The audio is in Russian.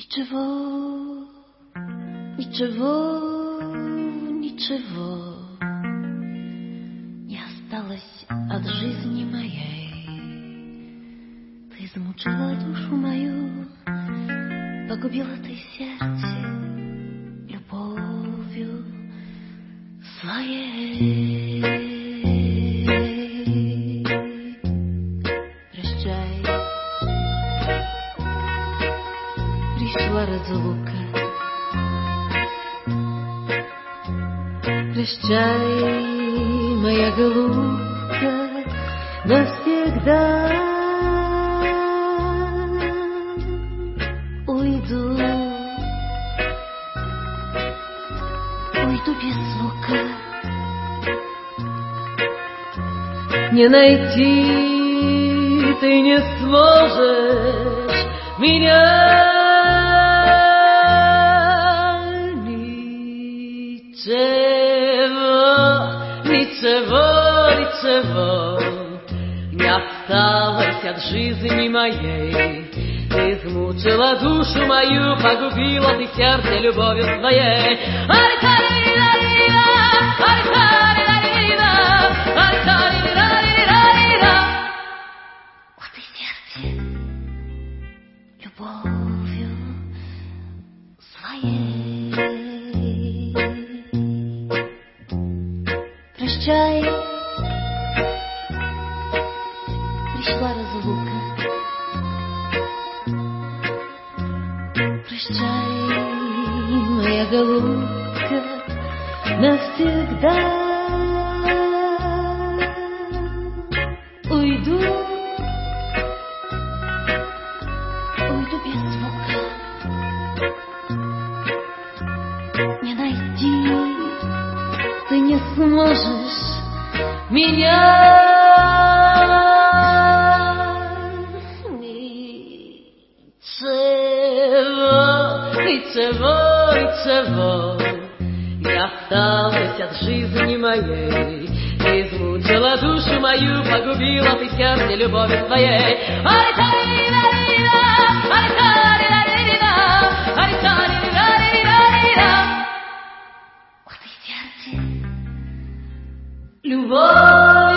Ничего, ничего, ничего Не осталось от жизни моей. Ты измучила душу мою Погубила ты сердце любовью своей Пришла разлука Прощай, моя голубка, навсегда уйду, уйду без звука. Не найти ты не сможешь меня. Ничего, ничего не осталось от жизни моей. Ты измучила душу мою, погубила ты сердце любовью своей. Ай-та-ри-ра-ри-ра, ай-та-ри-ра-ри-ра, ай-та-ри-ра-ри-ра-ри-ра. Вот и сердце любовью Прощай, пришла разлука. Прощай, моя голубка, навсегда ты не сможешь меня. Ничего, ничего, ничего не осталось от жизни моей. Измучила душу мою, погубила ты сердце любовью своей. Ай-та-ри-ра-ри-ра, New Nouveau